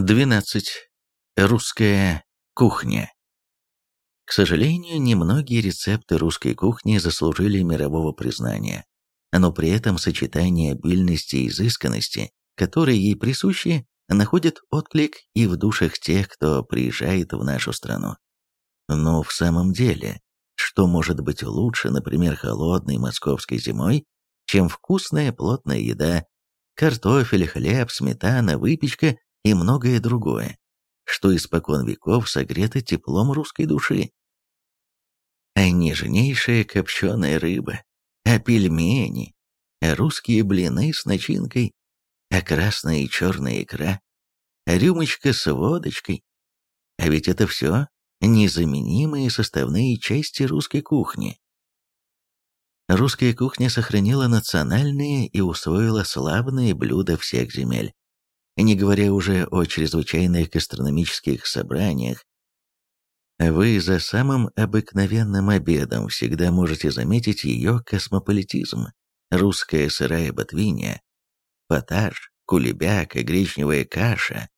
12. Русская кухня. К сожалению, немногие рецепты русской кухни заслужили мирового признания, но при этом сочетание обильности и изысканности, которые ей присущи, находит отклик и в душах тех, кто приезжает в нашу страну. Но в самом деле, что может быть лучше, например, холодной московской зимой, чем вкусная плотная еда, картофель, хлеб, сметана, выпечка и многое другое, что испокон веков согрето теплом русской души. А нежнейшая копченая рыба, а пельмени, а русские блины с начинкой, а красная и черная икра, а рюмочка с водочкой. А ведь это все незаменимые составные части русской кухни. Русская кухня сохранила национальные и усвоила славные блюда всех земель не говоря уже о чрезвычайных гастрономических собраниях. Вы за самым обыкновенным обедом всегда можете заметить ее космополитизм. Русская сырая ботвинья, поташ, кулебяка, гречневая каша,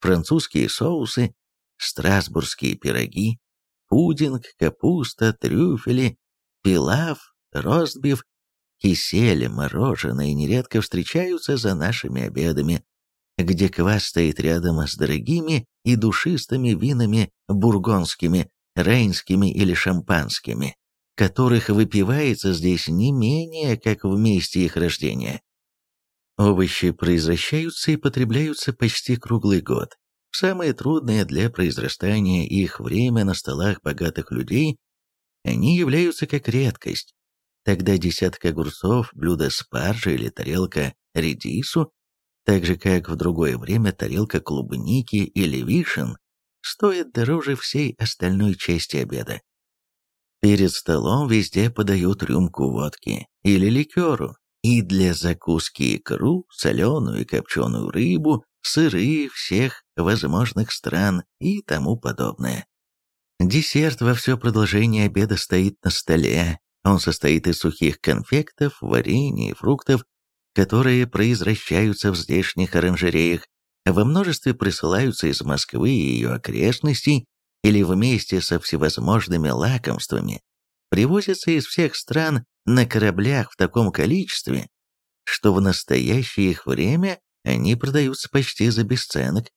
французские соусы, страсбургские пироги, пудинг, капуста, трюфели, пилав, ростбиф, кисель, мороженое нередко встречаются за нашими обедами, где квас стоит рядом с дорогими и душистыми винами бургонскими, рейнскими или шампанскими, которых выпивается здесь не менее, как в месте их рождения. Овощи произвращаются и потребляются почти круглый год. В самое трудное для произрастания их время на столах богатых людей они являются как редкость. Тогда десятка огурцов, блюдо спаржи или тарелка редису так же как в другое время тарелка клубники или вишен стоит дороже всей остальной части обеда. Перед столом везде подают рюмку водки или ликеру, и для закуски икру, соленую и копченую рыбу, сыры всех возможных стран и тому подобное. Десерт во все продолжение обеда стоит на столе. Он состоит из сухих конфектов, варенья и фруктов, которые произвращаются в здешних оранжереях, во множестве присылаются из Москвы и ее окрестностей или вместе со всевозможными лакомствами, привозятся из всех стран на кораблях в таком количестве, что в настоящее их время они продаются почти за бесценок.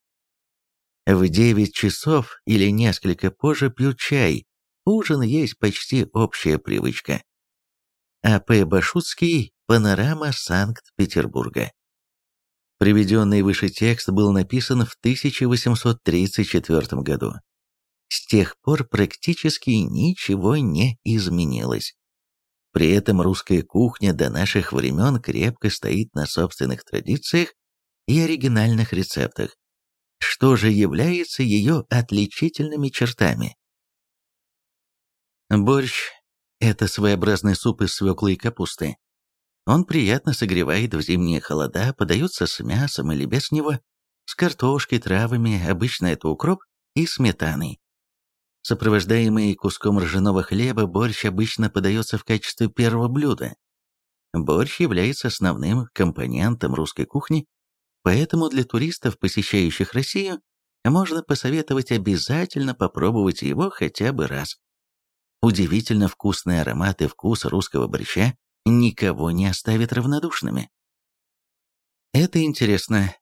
В 9 часов или несколько позже пьют чай, ужин есть почти общая привычка. А П. Башутский Панорама Санкт-Петербурга. Приведенный выше текст был написан в 1834 году. С тех пор практически ничего не изменилось. При этом русская кухня до наших времен крепко стоит на собственных традициях и оригинальных рецептах. Что же является ее отличительными чертами? Борщ – это своеобразный суп из свеклы и капусты, он приятно согревает в зимние холода, подается с мясом или без него, с картошкой, травами, обычно это укроп, и сметаной. Сопровождаемый куском ржаного хлеба, борщ обычно подается в качестве первого блюда. Борщ является основным компонентом русской кухни, поэтому для туристов, посещающих Россию, можно посоветовать обязательно попробовать его хотя бы раз. Удивительно вкусный аромат и вкус русского борща никого не оставит равнодушными. Это интересно.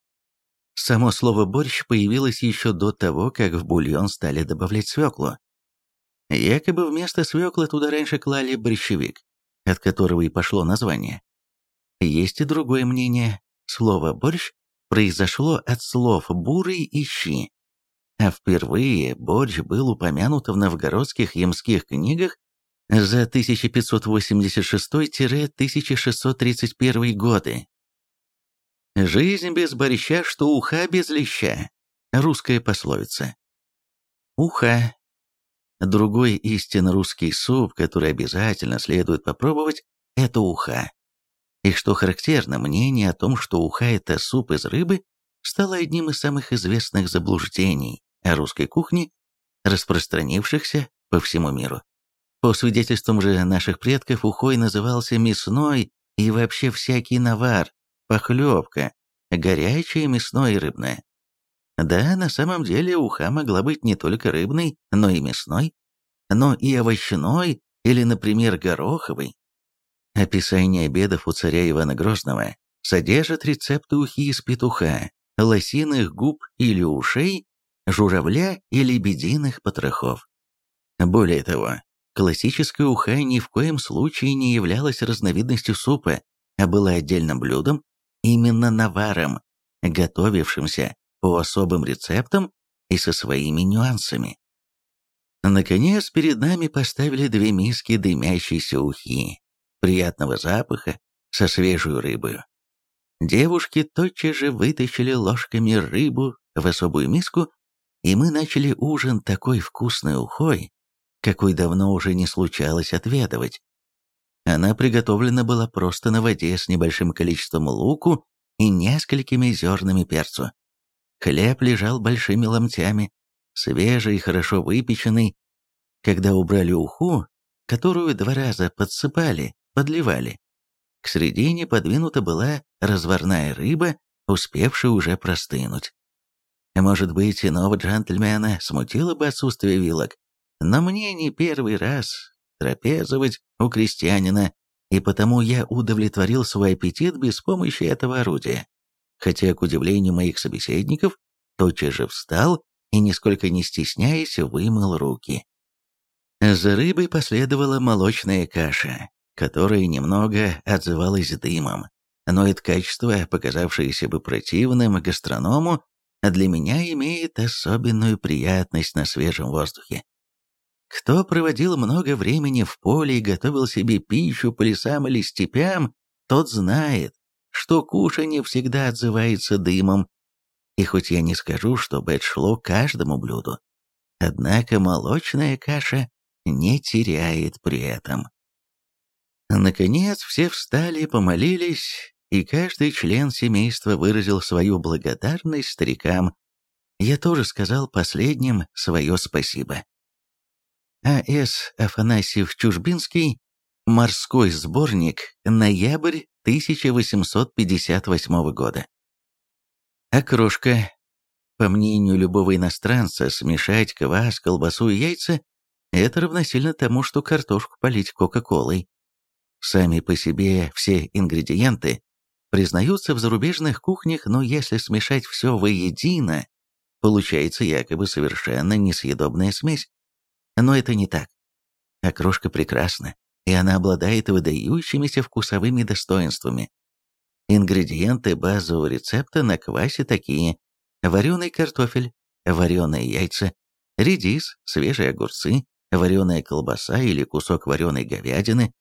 Само слово «борщ» появилось еще до того, как в бульон стали добавлять свеклу. Якобы вместо свеклы туда раньше клали борщевик, от которого и пошло название. Есть и другое мнение. Слово «борщ» произошло от слов «бурый» и «щи». А впервые борщ был упомянут в новгородских ямских книгах за 1586-1631 годы. «Жизнь без борща, что уха без леща» — русская пословица. Уха. Другой истинно русский суп, который обязательно следует попробовать, это уха. И что характерно, мнение о том, что уха – это суп из рыбы, стало одним из самых известных заблуждений русской кухне, распространившихся по всему миру. По свидетельствам же наших предков, ухой назывался мясной и вообще всякий навар, похлебка, горячее мясное и рыбное. Да, на самом деле уха могла быть не только рыбной, но и мясной, но и овощной или, например, гороховой. Описание обедов у царя Ивана Грозного содержит рецепты ухи из петуха, лосиных губ или ушей, журавля и лебединых потрохов. Более того, классическая уха ни в коем случае не являлась разновидностью супа, а была отдельным блюдом, именно наваром, готовившимся по особым рецептам и со своими нюансами. Наконец, перед нами поставили две миски дымящейся ухи, приятного запаха, со свежей рыбой. Девушки тотчас же вытащили ложками рыбу в особую миску, и мы начали ужин такой вкусной ухой, какой давно уже не случалось отведывать. Она приготовлена была просто на воде с небольшим количеством луку и несколькими зернами перцу. Хлеб лежал большими ломтями, свежий, хорошо выпеченный. Когда убрали уху, которую два раза подсыпали, подливали, к середине подвинута была разварная рыба, успевшая уже простынуть. Может быть, иного джентльмена смутило бы отсутствие вилок, но мне не первый раз трапезовать у крестьянина, и потому я удовлетворил свой аппетит без помощи этого орудия хотя, к удивлению моих собеседников, тотчас же встал и, нисколько не стесняясь, вымыл руки. За рыбой последовала молочная каша, которая немного отзывалась дымом, но это качество, показавшееся бы противным гастроному, для меня имеет особенную приятность на свежем воздухе. Кто проводил много времени в поле и готовил себе пищу по лесам или степям, тот знает, что кушанье всегда отзывается дымом. И хоть я не скажу, чтобы это шло каждому блюду, однако молочная каша не теряет при этом. Наконец все встали, помолились, и каждый член семейства выразил свою благодарность старикам. Я тоже сказал последним свое спасибо. А.С. Афанасьев-Чужбинский Морской сборник, ноябрь 1858 года. Окрошка. По мнению любого иностранца, смешать квас, колбасу и яйца – это равносильно тому, что картошку полить кока-колой. Сами по себе все ингредиенты признаются в зарубежных кухнях, но если смешать все воедино, получается якобы совершенно несъедобная смесь. Но это не так. Окрошка прекрасна, и она обладает выдающимися вкусовыми достоинствами. Ингредиенты базового рецепта на квасе такие вареный картофель, вареные яйца, редис, свежие огурцы, вареная колбаса или кусок вареной говядины,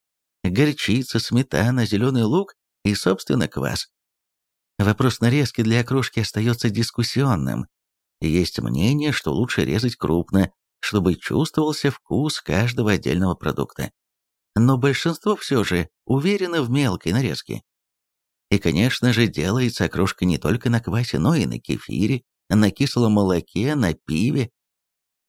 горчица, сметана, зеленый лук и, собственно, квас. Вопрос нарезки для окрошки остается дискуссионным. Есть мнение, что лучше резать крупно, чтобы чувствовался вкус каждого отдельного продукта но большинство все же уверено в мелкой нарезке. И, конечно же, делается окрошка не только на квасе, но и на кефире, на кислом молоке, на пиве.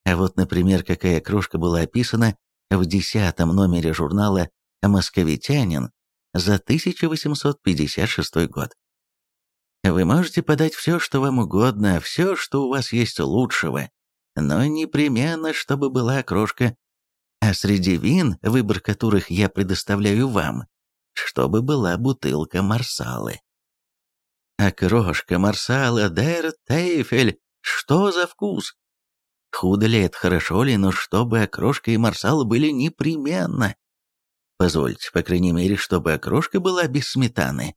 А вот, например, какая окрошка была описана в десятом номере журнала «Московитянин» за 1856 год. Вы можете подать все, что вам угодно, все, что у вас есть лучшего, но непременно, чтобы была окрошка а среди вин, выбор которых я предоставляю вам, чтобы была бутылка марсалы. А крошка марсала дер тейфель, что за вкус? Худо ли это, хорошо ли, но чтобы окрошка и марсала были непременно. Позвольте, по крайней мере, чтобы окрошка была без сметаны.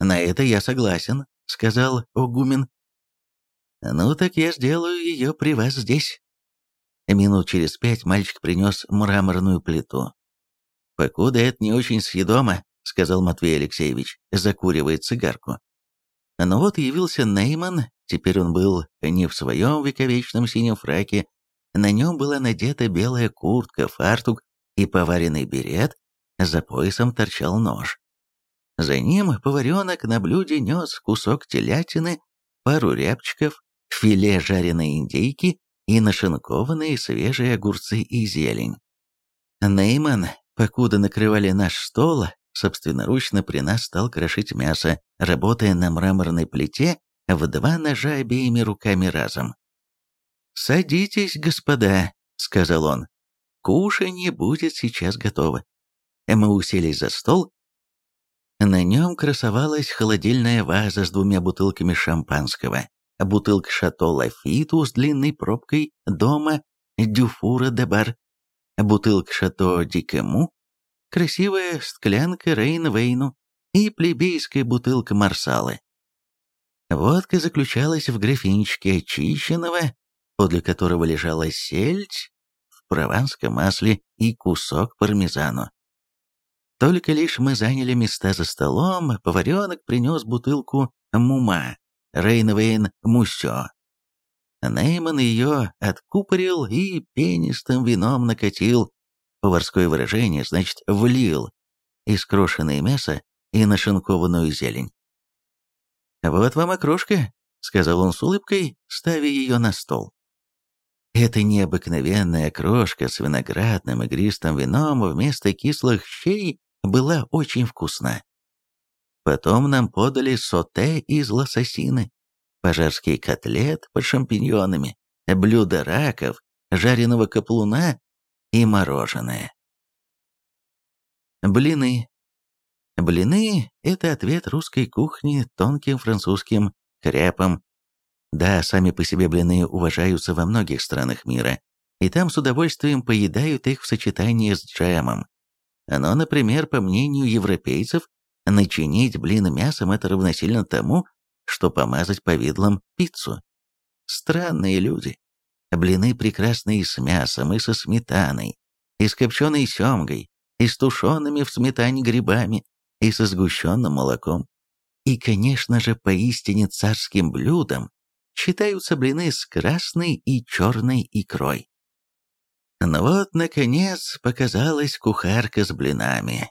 На это я согласен, сказал Огумен. Ну так я сделаю ее при вас здесь. Минут через пять мальчик принес мраморную плиту. «Покуда это не очень съедомо», — сказал Матвей Алексеевич, закуривая цигарку. Но вот явился Нейман, теперь он был не в своем вековечном синем фраке, на нем была надета белая куртка, фартук и поваренный берет, за поясом торчал нож. За ним поваренок на блюде нес кусок телятины, пару рябчиков, филе жареной индейки и нашинкованные свежие огурцы и зелень. Нейман, покуда накрывали наш стол, собственноручно при нас стал крошить мясо, работая на мраморной плите в два ножа обеими руками разом. «Садитесь, господа», — сказал он. «Кушанье будет сейчас готово». Мы уселись за стол. На нем красовалась холодильная ваза с двумя бутылками шампанского, бутылка «Шато Лафиту» с длинной пробкой дома «Дюфура де Бар», бутылка «Шато Дикему», красивая склянка «Рейн Вейну» и плебейская бутылка «Марсалы». Водка заключалась в графинчике очищенного, подле которого лежала сельдь прованском масле и кусок пармезану. Только лишь мы заняли места за столом, поваренок принес бутылку мума, Рейнвейн Мусё. Нейман ее откупорил и пенистым вином накатил, поварское выражение, значит, влил, искрошенное мясо и нашинкованную зелень. «Вот вам окрошка», — сказал он с улыбкой, ставя ее на стол. Эта необыкновенная крошка с виноградным игристым вином вместо кислых щей была очень вкусна. Потом нам подали соте из лососины, пожарский котлет под шампиньонами, блюдо раков, жареного каплуна и мороженое. Блины. Блины – это ответ русской кухни тонким французским крепом. Да, сами по себе блины уважаются во многих странах мира, и там с удовольствием поедают их в сочетании с джемом. Но, например, по мнению европейцев, начинить блин мясом – это равносильно тому, что помазать повидлом пиццу. Странные люди. Блины прекрасные с мясом и со сметаной, и с копченой семгой, и с тушеными в сметане грибами, и со сгущенным молоком. И, конечно же, поистине царским блюдом считаются блины с красной и черной икрой. Но вот, наконец, показалась кухарка с блинами.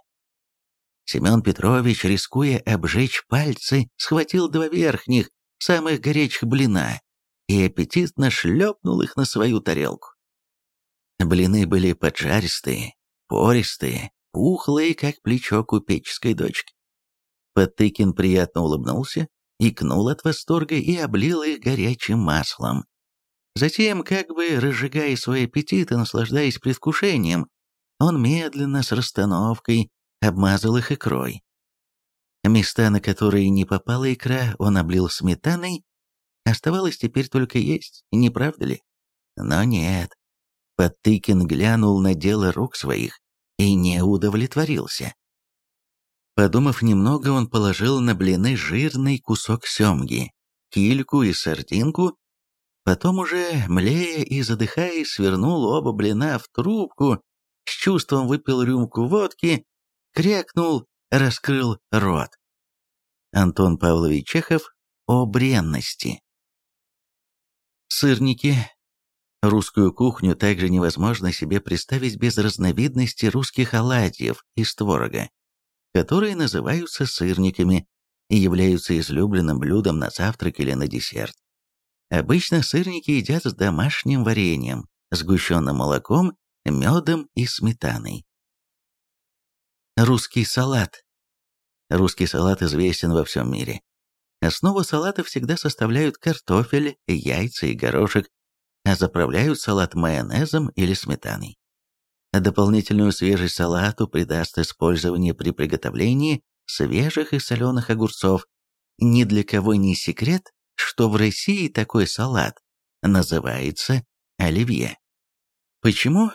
Семен Петрович, рискуя обжечь пальцы, схватил два верхних, самых горячих блина и аппетитно шлепнул их на свою тарелку. Блины были поджаристые, пористые, пухлые, как плечо купеческой дочки. Потыкин приятно улыбнулся, икнул от восторга и облил их горячим маслом. Затем, как бы разжигая свой аппетит и наслаждаясь предвкушением, он медленно, с расстановкой, обмазал их икрой. Места, на которые не попала икра, он облил сметаной. Оставалось теперь только есть, не правда ли? Но нет. Потыкин глянул на дело рук своих и не удовлетворился. Подумав немного, он положил на блины жирный кусок семги, кильку и сардинку Потом уже, млея и задыхаясь, свернул оба блина в трубку, с чувством выпил рюмку водки, крякнул, раскрыл рот. Антон Павлович Чехов о бренности. Сырники. Русскую кухню также невозможно себе представить без разновидности русских оладьев из творога, которые называются сырниками и являются излюбленным блюдом на завтрак или на десерт. Обычно сырники едят с домашним вареньем, сгущенным молоком, медом и сметаной. Русский салат. Русский салат известен во всем мире. Основу салата всегда составляют картофель, яйца и горошек, а заправляют салат майонезом или сметаной. Дополнительную свежесть салату придаст использование при приготовлении свежих и соленых огурцов. Ни для кого не секрет, что в России такой салат называется оливье. Почему?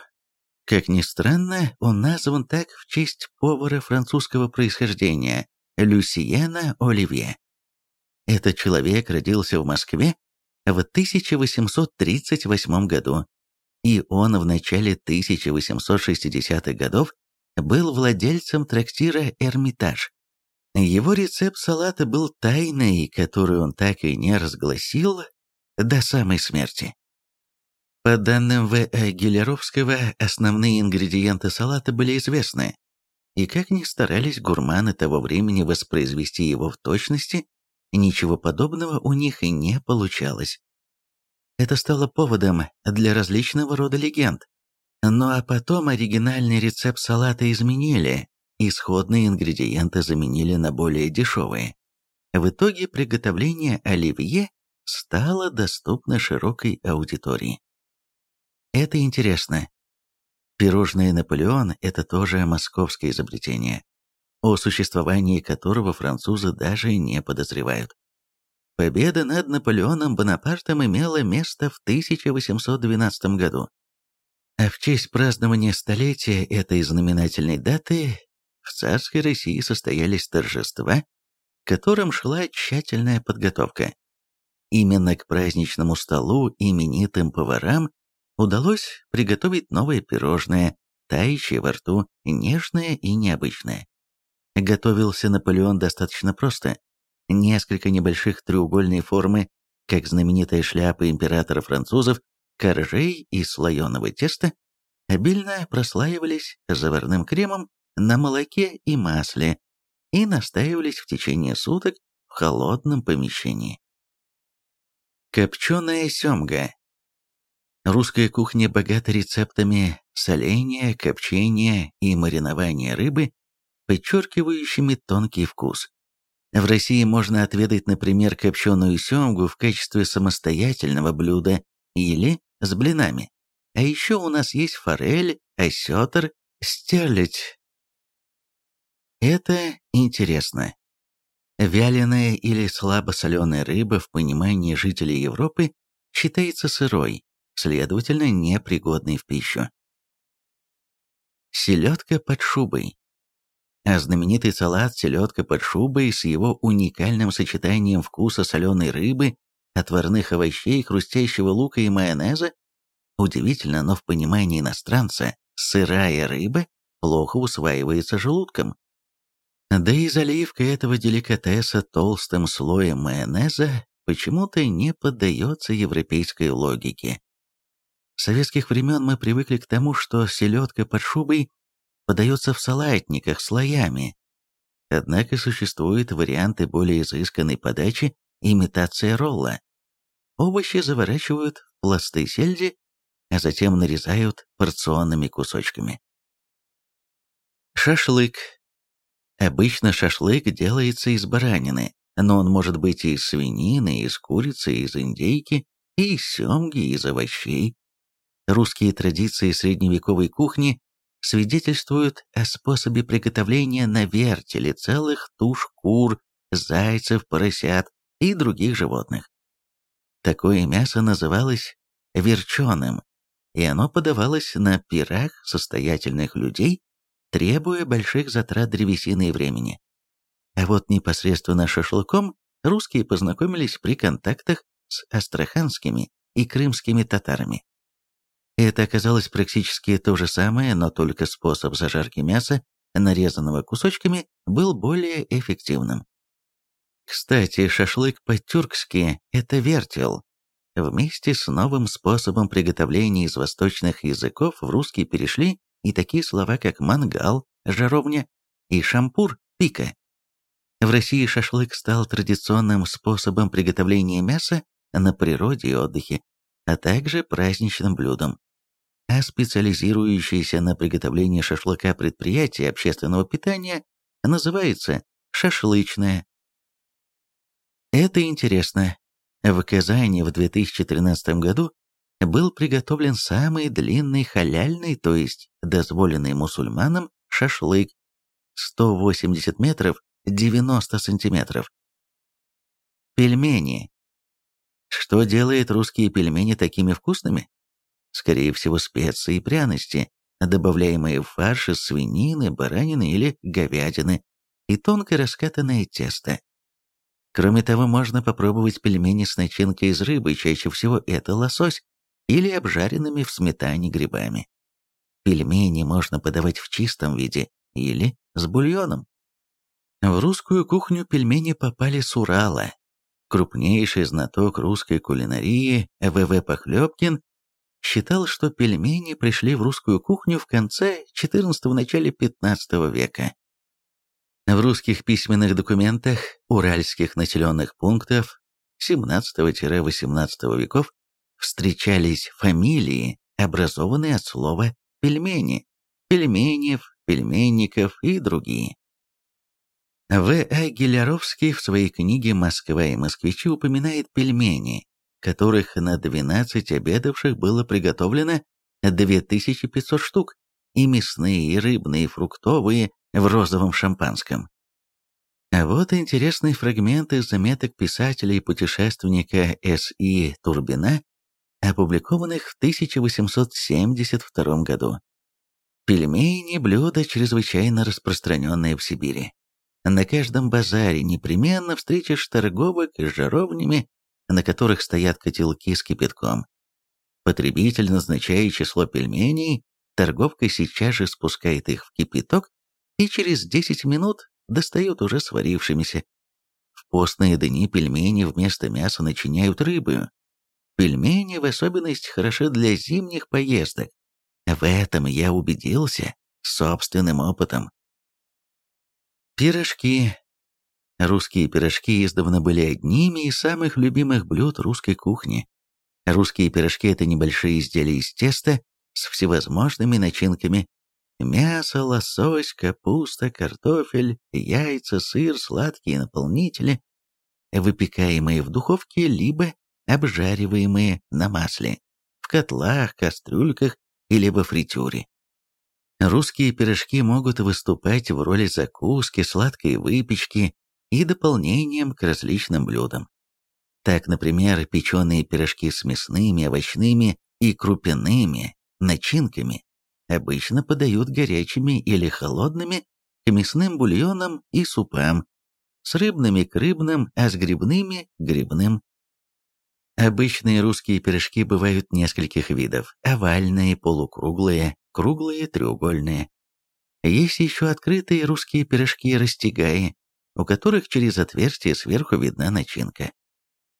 Как ни странно, он назван так в честь повара французского происхождения Люсиена Оливье. Этот человек родился в Москве в 1838 году, и он в начале 1860-х годов был владельцем трактира «Эрмитаж». Его рецепт салата был тайной, которую он так и не разгласил до самой смерти. По данным В.А. Гелеровского, основные ингредиенты салата были известны, и как ни старались гурманы того времени воспроизвести его в точности, ничего подобного у них и не получалось. Это стало поводом для различного рода легенд. Ну а потом оригинальный рецепт салата изменили, исходные ингредиенты заменили на более дешевые. В итоге приготовление оливье стало доступно широкой аудитории. Это интересно. Пирожное «Наполеон» — это тоже московское изобретение, о существовании которого французы даже не подозревают. Победа над Наполеоном Бонапартом имела место в 1812 году. А в честь празднования столетия этой знаменательной даты в царской России состоялись торжества, к которым шла тщательная подготовка. Именно к праздничному столу именитым поварам удалось приготовить новое пирожное, тающее во рту, нежное и необычное. Готовился Наполеон достаточно просто. Несколько небольших треугольной формы, как знаменитая шляпа императора французов, коржей из слоеного теста, обильно прослаивались заварным кремом на молоке и масле и настаивались в течение суток в холодном помещении. Копченая семга. Русская кухня богата рецептами соления, копчения и маринования рыбы, подчеркивающими тонкий вкус. В России можно отведать, например, копченую семгу в качестве самостоятельного блюда или с блинами. А еще у нас есть форель, осетр, стерлядь. Это интересно. Вяленая или слабосоленая рыба в понимании жителей Европы считается сырой, следовательно, непригодной в пищу. Селедка под шубой. А знаменитый салат «Селедка под шубой» с его уникальным сочетанием вкуса соленой рыбы, отварных овощей, хрустящего лука и майонеза Удивительно, но в понимании иностранца сырая рыба плохо усваивается желудком. Да и заливка этого деликатеса толстым слоем майонеза почему-то не поддается европейской логике. С советских времен мы привыкли к тому, что селедка под шубой подается в салатниках слоями. Однако существуют варианты более изысканной подачи, имитация ролла. Овощи заворачивают в пласты сельди а затем нарезают порционными кусочками. Шашлык. Обычно шашлык делается из баранины, но он может быть и из свинины, из курицы, из индейки, и из семги, из овощей. Русские традиции средневековой кухни свидетельствуют о способе приготовления на вертеле целых туш кур, зайцев, поросят и других животных. Такое мясо называлось верченым, и оно подавалось на пирах состоятельных людей, требуя больших затрат древесины и времени. А вот непосредственно шашлыком русские познакомились при контактах с астраханскими и крымскими татарами. Это оказалось практически то же самое, но только способ зажарки мяса, нарезанного кусочками, был более эффективным. Кстати, шашлык по-тюркски – это вертел, Вместе с новым способом приготовления из восточных языков в русский перешли и такие слова, как мангал, жаровня и шампур, пика. В России шашлык стал традиционным способом приготовления мяса на природе и отдыхе, а также праздничным блюдом. А специализирующееся на приготовлении шашлыка предприятие общественного питания называется шашлычное. Это интересно, в Казани в 2013 году был приготовлен самый длинный халяльный, то есть дозволенный мусульманам, шашлык 180 метров 90 сантиметров. Пельмени. Что делает русские пельмени такими вкусными? Скорее всего, специи и пряности, добавляемые в фарш из свинины, баранины или говядины, и тонко раскатанное тесто. Кроме того, можно попробовать пельмени с начинкой из рыбы, чаще всего это лосось, или обжаренными в сметане грибами. Пельмени можно подавать в чистом виде или с бульоном. В русскую кухню пельмени попали с Урала. Крупнейший знаток русской кулинарии В.В. Похлебкин считал, что пельмени пришли в русскую кухню в конце XIV – начале XV века. В русских письменных документах уральских населенных пунктов 17-18 веков встречались фамилии, образованные от слова «пельмени», «пельменев», «пельменников» и другие. В. А. Геляровский в своей книге «Москва и москвичи» упоминает пельмени, которых на 12 обедавших было приготовлено 2500 штук, и мясные, и рыбные, и фруктовые в розовом шампанском. А вот интересный фрагмент из заметок писателя и путешественника С.И. Турбина, опубликованных в 1872 году. Пельмени – блюдо, чрезвычайно распространенное в Сибири. На каждом базаре непременно встретишь торговок с жаровнями, на которых стоят котелки с кипятком. Потребитель, назначая число пельменей, торговка сейчас же спускает их в кипяток и через 10 минут достает уже сварившимися. В постные дни пельмени вместо мяса начиняют рыбою. Пельмени в особенности хороши для зимних поездок. В этом я убедился собственным опытом. Пирожки. Русские пирожки издавна были одними из самых любимых блюд русской кухни. Русские пирожки – это небольшие изделия из теста с всевозможными начинками. Мясо, лосось, капуста, картофель, яйца, сыр, сладкие наполнители, выпекаемые в духовке либо обжариваемые на масле, в котлах, кастрюльках или во фритюре. Русские пирожки могут выступать в роли закуски, сладкой выпечки и дополнением к различным блюдам. Так, например, печеные пирожки с мясными, овощными и крупяными начинками обычно подают горячими или холодными к мясным бульонам и супам, с рыбными к рыбным, а с грибными – грибным. Обычные русские пирожки бывают нескольких видов – овальные, полукруглые, круглые, треугольные. Есть еще открытые русские пирожки-растягаи, у которых через отверстие сверху видна начинка.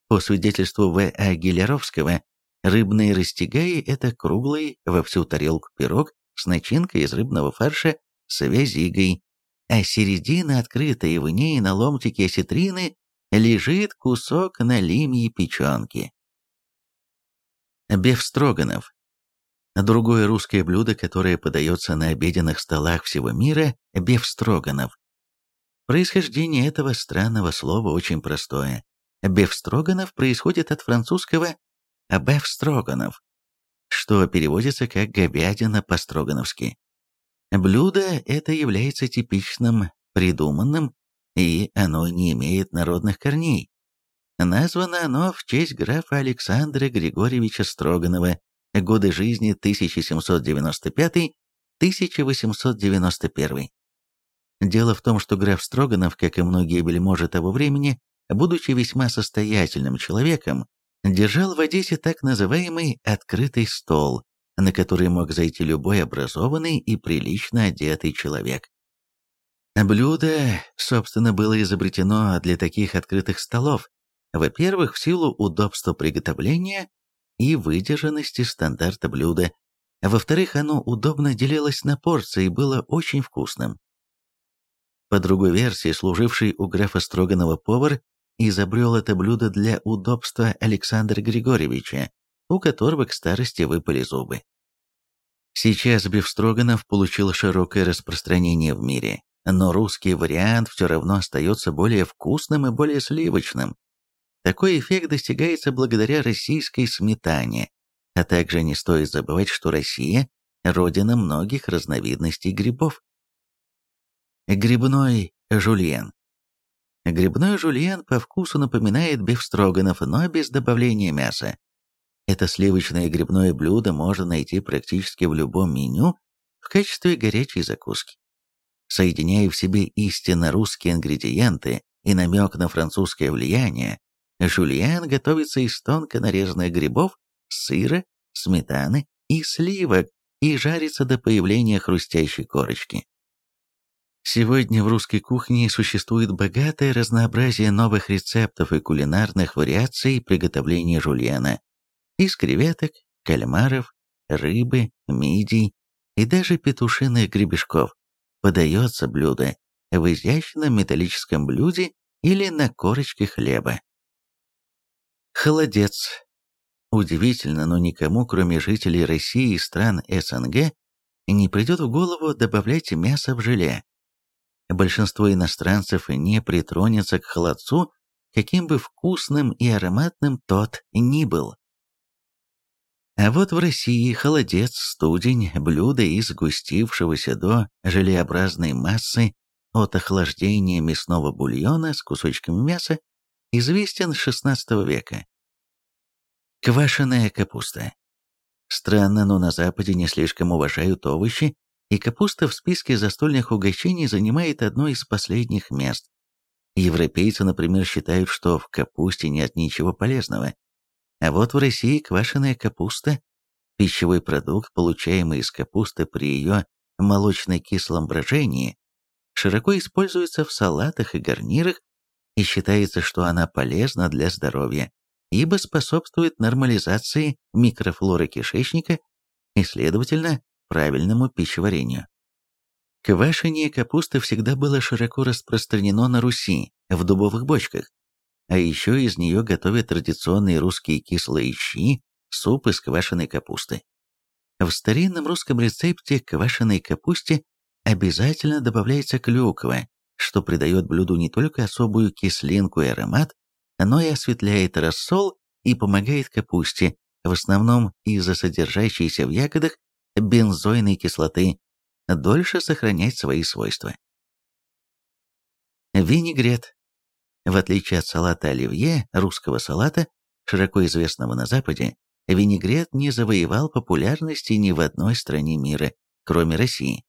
По свидетельству В. А. Гелеровского, рыбные растягаи – это круглый во всю тарелку пирог с начинкой из рыбного фарша с вязигой, а середина открыта, и в ней на ломтике осетрины лежит кусок налимьей печенки. Бефстроганов Другое русское блюдо, которое подается на обеденных столах всего мира – бефстроганов. Происхождение этого странного слова очень простое. Бефстроганов происходит от французского «бефстроганов», что переводится как «говядина по-строгановски». Блюдо это является типичным, придуманным, и оно не имеет народных корней. Названо оно в честь графа Александра Григорьевича Строганова, годы жизни 1795-1891. Дело в том, что граф Строганов, как и многие вельможи того времени, будучи весьма состоятельным человеком, держал в Одессе так называемый «открытый стол», на который мог зайти любой образованный и прилично одетый человек. Блюдо, собственно, было изобретено для таких открытых столов, во-первых, в силу удобства приготовления и выдержанности стандарта блюда. Во-вторых, оно удобно делилось на порции и было очень вкусным. По другой версии, служивший у графа Строганова повар изобрел это блюдо для удобства Александра Григорьевича, у которого к старости выпали зубы. Сейчас бифстроганов получил широкое распространение в мире, но русский вариант все равно остается более вкусным и более сливочным. Такой эффект достигается благодаря российской сметане, а также не стоит забывать, что Россия – родина многих разновидностей грибов. Грибной жульен. Грибной жульен по вкусу напоминает бифстроганов, но без добавления мяса. Это сливочное грибное блюдо можно найти практически в любом меню в качестве горячей закуски. Соединяя в себе истинно русские ингредиенты и намек на французское влияние, Жульен готовится из тонко нарезанных грибов, сыра, сметаны и сливок и жарится до появления хрустящей корочки. Сегодня в русской кухне существует богатое разнообразие новых рецептов и кулинарных вариаций приготовления жульена. Из креветок, кальмаров, рыбы, мидий и даже петушиных гребешков подается блюдо в изящном металлическом блюде или на корочке хлеба. Холодец. Удивительно, но никому, кроме жителей России и стран СНГ, не придет в голову добавлять мясо в желе. Большинство иностранцев не притронется к холодцу, каким бы вкусным и ароматным тот ни был. А вот в России холодец, студень, блюдо из сгустившегося до желеобразной массы от охлаждения мясного бульона с кусочками мяса известен с XVI века. Квашеная капуста. Странно, но на Западе не слишком уважают овощи, и капуста в списке застольных угощений занимает одно из последних мест. Европейцы, например, считают, что в капусте нет ничего полезного. А вот в России квашеная капуста – пищевой продукт, получаемый из капусты при ее молочно-кислом брожении, широко используется в салатах и гарнирах, и считается, что она полезна для здоровья, ибо способствует нормализации микрофлоры кишечника и, следовательно, правильному пищеварению. Квашение капусты всегда было широко распространено на Руси, в дубовых бочках. А еще из нее готовят традиционные русские кислые щи, суп из квашеной капусты. В старинном русском рецепте к квашеной капусте обязательно добавляется клюква, что придает блюду не только особую кислинку и аромат, но и осветляет рассол и помогает капусте, в основном из-за содержащейся в ягодах бензойной кислоты, дольше сохранять свои свойства. Винегрет. В отличие от салата оливье, русского салата, широко известного на Западе, винегрет не завоевал популярности ни в одной стране мира, кроме России.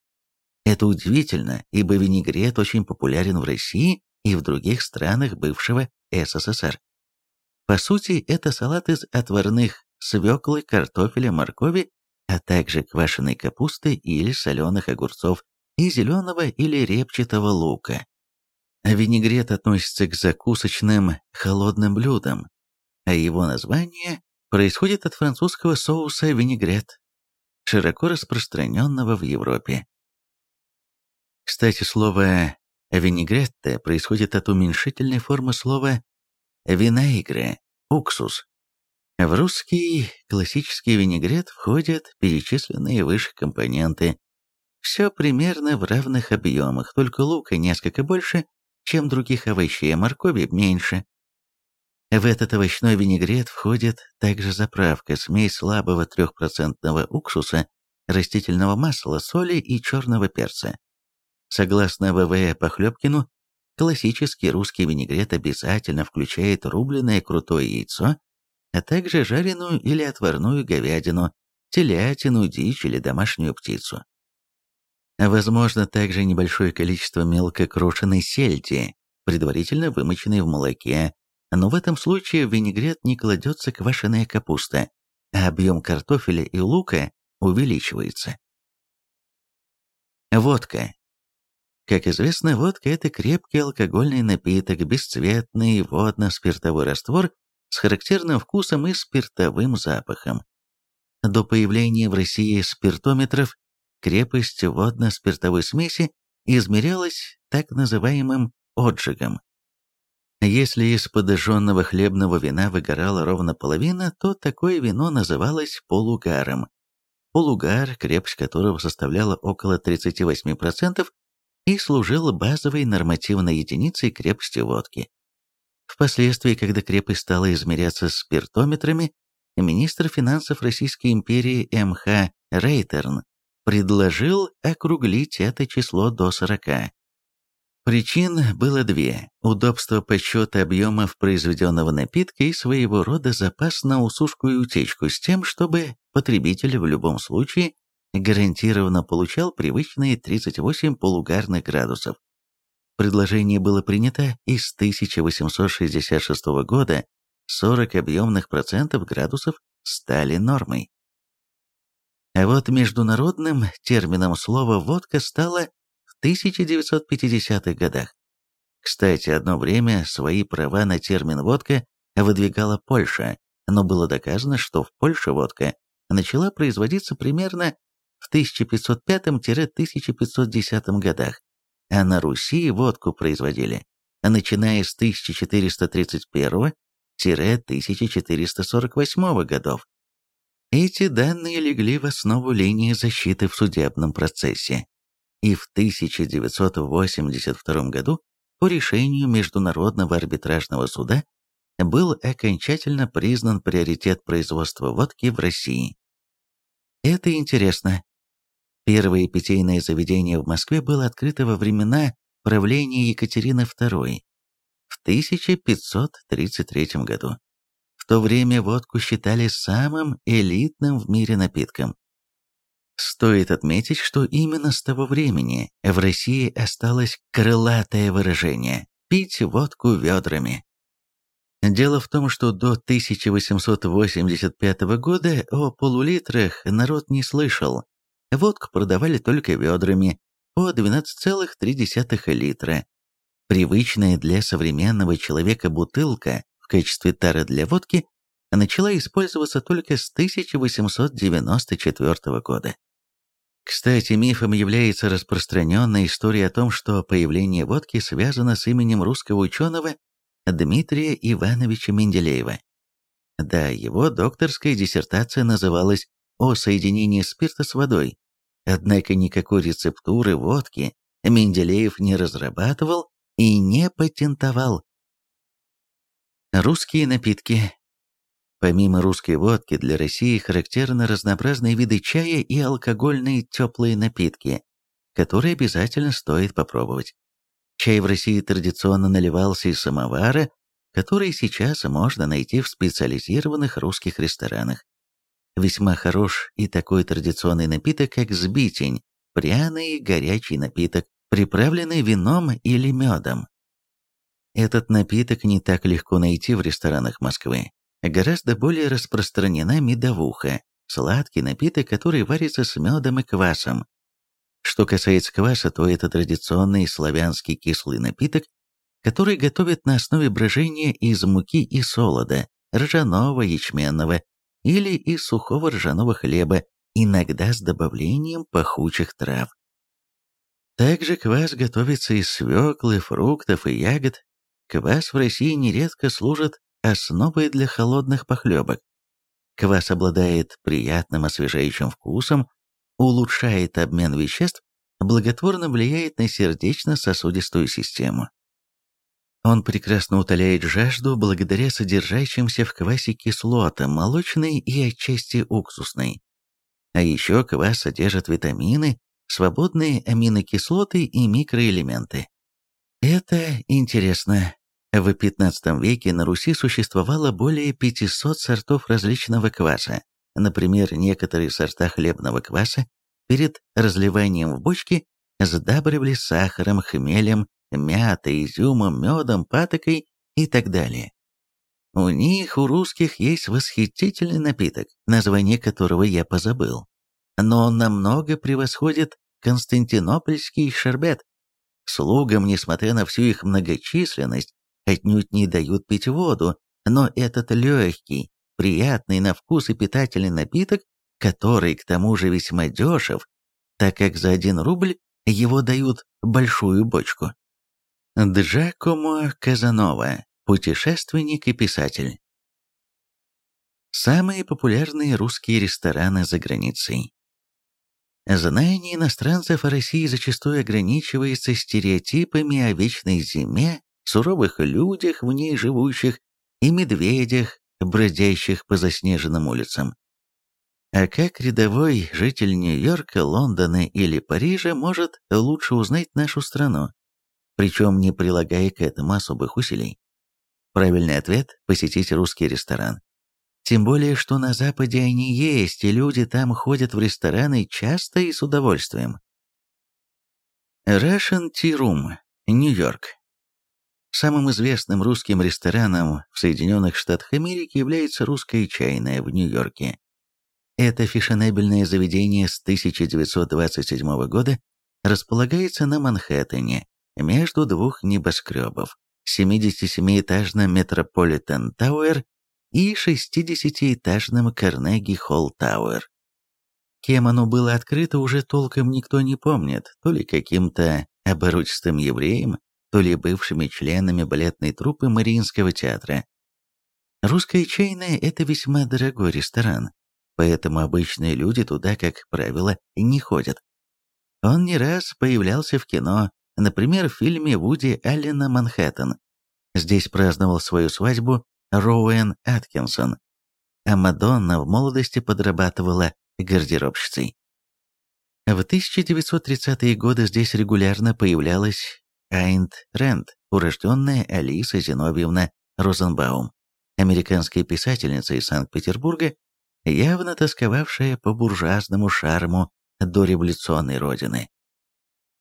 Это удивительно, ибо винегрет очень популярен в России и в других странах бывшего СССР. По сути, это салат из отварных свеклы, картофеля, моркови, а также квашеной капусты или соленых огурцов и зеленого или репчатого лука. Винегрет относится к закусочным холодным блюдам, а его название происходит от французского соуса винегрет, широко распространенного в Европе. Кстати, слово «винегретте» происходит от уменьшительной формы слова «винегре» – уксус. В русский классический винегрет входят перечисленные выше компоненты. Все примерно в равных объемах, только лука несколько больше, чем других овощей, а моркови меньше. В этот овощной винегрет входит также заправка, смесь слабого 3% уксуса, растительного масла, соли и черного перца. Согласно В.В. Похлебкину, классический русский винегрет обязательно включает рубленое крутое яйцо, а также жареную или отварную говядину, телятину, дичь или домашнюю птицу. Возможно также небольшое количество мелко крошенной сельди, предварительно вымоченной в молоке, но в этом случае в винегрет не кладется квашеная капуста, а объем картофеля и лука увеличивается. Водка. Как известно, водка – это крепкий алкогольный напиток, бесцветный водно-спиртовой раствор с характерным вкусом и спиртовым запахом. До появления в России спиртометров крепость водно-спиртовой смеси измерялась так называемым отжигом. Если из подожженного хлебного вина выгорала ровно половина, то такое вино называлось полугаром. Полугар, крепость которого составляла около 38%, и служил базовой нормативной единицей крепости водки. Впоследствии, когда крепость стала измеряться спиртометрами, министр финансов Российской империи М.Х. Рейтерн предложил округлить это число до 40. Причин было две – удобство подсчета объемов произведенного напитка и своего рода запас на усушку и утечку с тем, чтобы потребитель в любом случае гарантированно получал привычные 38 полугарных градусов. Предложение было принято и с 1866 года 40 объемных процентов градусов стали нормой. А вот международным термином слово «водка» стало в 1950-х годах. Кстати, одно время свои права на термин «водка» выдвигала Польша, но было доказано, что в Польше водка начала производиться примерно в 1505-1510 годах, а на Руси водку производили, начиная с 1431-1448 годов. Эти данные легли в основу линии защиты в судебном процессе. и в 1982 году по решению Международного арбитражного суда был окончательно признан приоритет производства водки в России. Это интересно. Первое питейное заведение в Москве было открыто во времена правления Екатерины II в 1533 году. В то время водку считали самым элитным в мире напитком. Стоит отметить, что именно с того времени в России осталось крылатое выражение «пить водку ведрами». Дело в том, что до 1885 года о полулитрах народ не слышал. Водку продавали только ведрами по 12,3 литра. Привычная для современного человека бутылка в качестве тары для водки начала использоваться только с 1894 года. Кстати, мифом является распространенная история о том, что появление водки связано с именем русского ученого Дмитрия Ивановича Менделеева. Да, его докторская диссертация называлась «О соединении спирта с водой», однако никакой рецептуры водки Менделеев не разрабатывал и не патентовал. Русские напитки. Помимо русской водки, для России характерны разнообразные виды чая и алкогольные теплые напитки, которые обязательно стоит попробовать. Чай в России традиционно наливался из самовара, который сейчас можно найти в специализированных русских ресторанах. Весьма хорош и такой традиционный напиток, как сбитень, пряный горячий напиток, приправленный вином или медом. Этот напиток не так легко найти в ресторанах Москвы. Гораздо более распространена медовуха, сладкий напиток, который варится с медом и квасом. Что касается кваса, то это традиционный славянский кислый напиток, который готовят на основе брожения из муки и солода, ржаного, ячменного или из сухого ржаного хлеба, иногда с добавлением пахучих трав. Также квас готовится из свеклы, фруктов и ягод. Квас в России нередко служит основой для холодных похлебок. Квас обладает приятным освежающим вкусом, улучшает обмен веществ, благотворно влияет на сердечно-сосудистую систему. Он прекрасно утоляет жажду благодаря содержащимся в квасе кислотам, молочной и отчасти уксусной. А еще квас содержит витамины, свободные аминокислоты и микроэлементы. Это интересно. В XV веке на Руси существовало более 500 сортов различного кваса. Например, некоторые сорта хлебного кваса перед разливанием в бочки сдабривали сахаром, хмелем, мятой, изюмом, медом, патокой и так далее. У них, у русских, есть восхитительный напиток, название которого я позабыл. Но он намного превосходит константинопольский шербет. Слугам, несмотря на всю их многочисленность, отнюдь не дают пить воду, но этот легкий, приятный на вкус и питательный напиток, который к тому же весьма дешев, так как за один рубль его дают большую бочку. Джакомо Казанова, путешественник и писатель. Самые популярные русские рестораны за границей. Знание иностранцев о России зачастую ограничивается стереотипами о вечной зиме, суровых людях, в ней живущих, и медведях, бродящих по заснеженным улицам. А как рядовой житель Нью-Йорка, Лондона или Парижа может лучше узнать нашу страну, причем не прилагая к этому особых усилий? Правильный ответ – посетить русский ресторан. Тем более, что на Западе они есть, и люди там ходят в рестораны часто и с удовольствием. Russian Tea Room, Нью-Йорк. Самым известным русским рестораном в Соединенных Штатах Америки является «Русская чайная» в Нью-Йорке. Это фешенебельное заведение с 1927 года располагается на Манхэттене, между двух небоскребов, 77-этажным Метрополитен Тауэр и 60-этажным Карнеги Холл Тауэр. Кем оно было открыто, уже толком никто не помнит, то ли каким-то оборотистым евреем, то ли бывшими членами балетной труппы Мариинского театра. Русская чайная – это весьма дорогой ресторан, поэтому обычные люди туда, как правило, не ходят. Он не раз появлялся в кино, например, в фильме Вуди Аллена «Манхэттен». Здесь праздновал свою свадьбу Роуэн Аткинсон, а Мадонна в молодости подрабатывала гардеробщицей. В 1930-е годы здесь регулярно появлялась Айнт Рэнд, урожденная Алиса Зиновьевна Розенбаум, американская писательница из Санкт-Петербурга, явно тосковавшая по буржуазному шарму дореволюционной родины.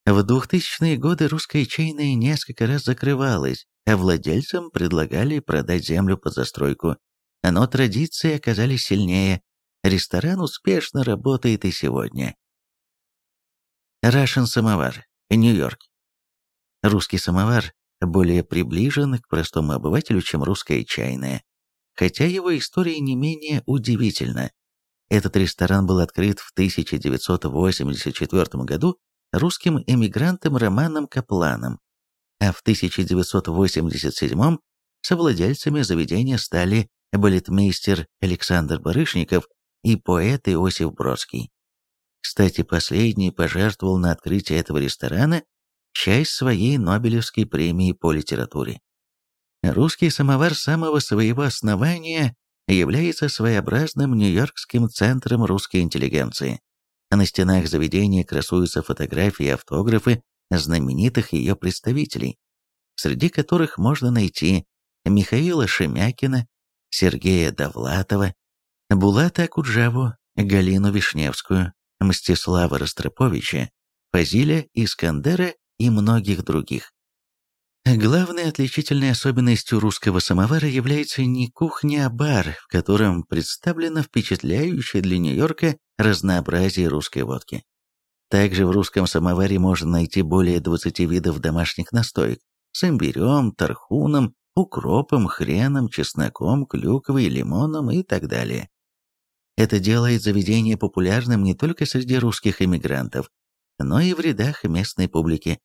В 2000-е годы русская чайная несколько раз закрывалась, а владельцам предлагали продать землю под застройку. Но традиции оказались сильнее. Ресторан успешно работает и сегодня. Russian самовар, Нью-Йорк. Русский самовар более приближен к простому обывателю, чем русская чайная. Хотя его история не менее удивительна. Этот ресторан был открыт в 1984 году русским эмигрантом Романом Капланом, а в 1987 совладельцами заведения стали балетмейстер Александр Барышников и поэт Иосиф Бродский. Кстати, последний пожертвовал на открытие этого ресторана часть своей Нобелевской премии по литературе. Русский самовар самого своего основания является своеобразным нью-йоркским центром русской интеллигенции. На стенах заведения красуются фотографии и автографы знаменитых ее представителей, среди которых можно найти Михаила Шемякина, Сергея Довлатова, Булата Акуджаву, Галину Вишневскую, Мстислава Ростроповича, Фазиля Искандера и многих других. Главной отличительной особенностью русского самовара является не кухня, а бар, в котором представлено впечатляющее для Нью-Йорка разнообразие русской водки. Также в русском самоваре можно найти более 20 видов домашних настоек с имбирем, тархуном, укропом, хреном, чесноком, клюквой, лимоном и так далее. Это делает заведение популярным не только среди русских эмигрантов, но и в рядах местной публики.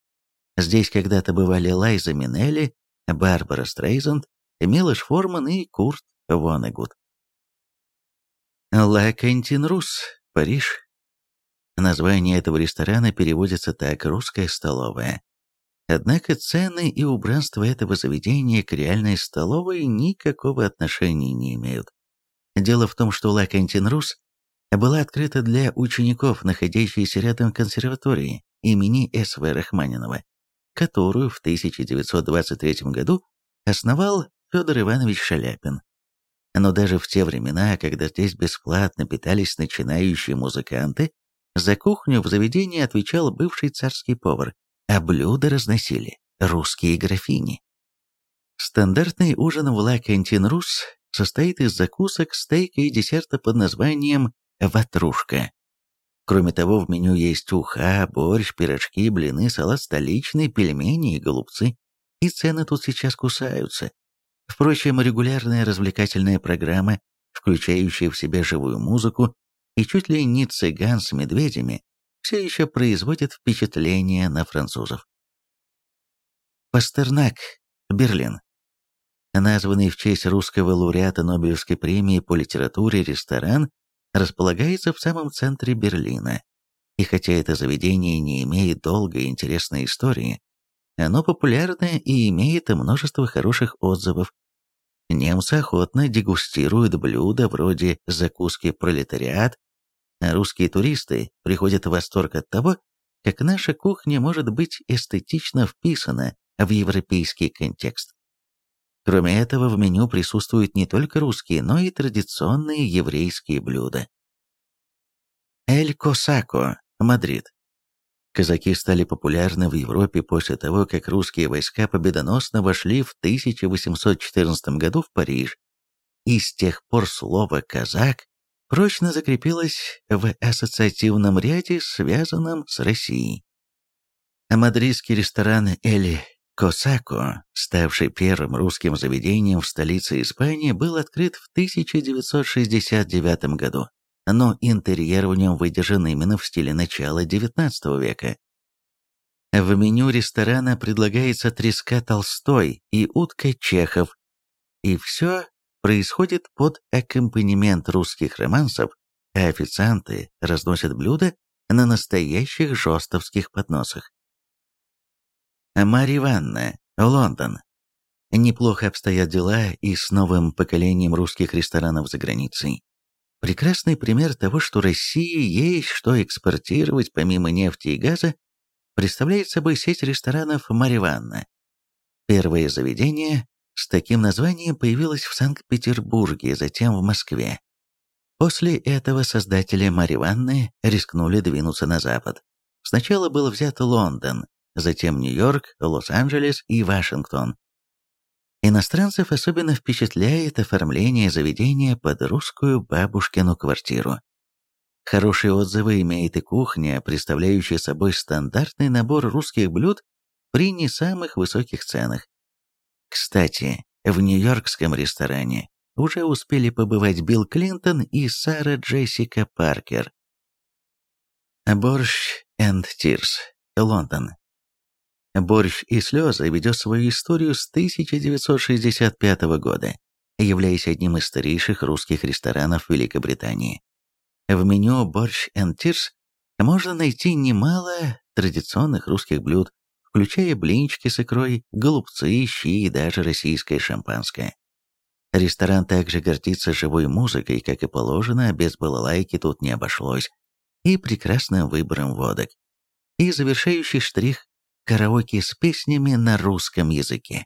Здесь когда-то бывали Лайза Минелли, Барбара Стрейзанд, Милош Форман и Курт Вонегуд. Ла Кантин Рус, Париж. Название этого ресторана переводится так «русская столовая». Однако цены и убранство этого заведения к реальной столовой никакого отношения не имеют. Дело в том, что Ла Кантин Рус была открыта для учеников, находящихся рядом консерватории имени С.В. Рахманинова которую в 1923 году основал Федор Иванович Шаляпин. Но даже в те времена, когда здесь бесплатно питались начинающие музыканты, за кухню в заведении отвечал бывший царский повар, а блюда разносили русские графини. Стандартный ужин в Ла Рус состоит из закусок, стейка и десерта под названием «ватрушка». Кроме того, в меню есть уха, борщ, пирожки, блины, салат столичный, пельмени и голубцы. И цены тут сейчас кусаются. Впрочем, регулярная развлекательная программа, включающая в себя живую музыку и чуть ли не цыган с медведями, все еще производит впечатление на французов. Пастернак, Берлин. Названный в честь русского лауреата Нобелевской премии по литературе ресторан располагается в самом центре Берлина. И хотя это заведение не имеет долгой и интересной истории, оно популярное и имеет множество хороших отзывов. Немцы охотно дегустируют блюда вроде закуски пролетариат, а русские туристы приходят в восторг от того, как наша кухня может быть эстетично вписана в европейский контекст. Кроме этого, в меню присутствуют не только русские, но и традиционные еврейские блюда. Эль Косако, Мадрид. Казаки стали популярны в Европе после того, как русские войска победоносно вошли в 1814 году в Париж. И с тех пор слово «казак» прочно закрепилось в ассоциативном ряде, связанном с Россией. мадридский ресторан «Эль Косако, ставший первым русским заведением в столице Испании, был открыт в 1969 году, но интерьер в нем выдержан именно в стиле начала XIX века. В меню ресторана предлагается треска Толстой и утка Чехов, и все происходит под аккомпанемент русских романсов, а официанты разносят блюда на настоящих жестовских подносах. Марья Ивановна, Лондон. Неплохо обстоят дела и с новым поколением русских ресторанов за границей. Прекрасный пример того, что России есть что экспортировать помимо нефти и газа, представляет собой сеть ресторанов Мариванна. Первое заведение с таким названием появилось в Санкт-Петербурге, затем в Москве. После этого создатели Мариванны рискнули двинуться на запад. Сначала был взят Лондон, затем Нью-Йорк, Лос-Анджелес и Вашингтон. Иностранцев особенно впечатляет оформление заведения под русскую бабушкину квартиру. Хорошие отзывы имеет и кухня, представляющая собой стандартный набор русских блюд при не самых высоких ценах. Кстати, в нью-йоркском ресторане уже успели побывать Билл Клинтон и Сара Джессика Паркер. Борщ энд Тирс, Лондон. «Борщ и слезы» ведет свою историю с 1965 года, являясь одним из старейших русских ресторанов Великобритании. В меню «Борщ and Tears» можно найти немало традиционных русских блюд, включая блинчики с икрой, голубцы, щи и даже российское шампанское. Ресторан также гордится живой музыкой, как и положено, без балалайки тут не обошлось, и прекрасным выбором водок. И завершающий штрих караоке с песнями на русском языке.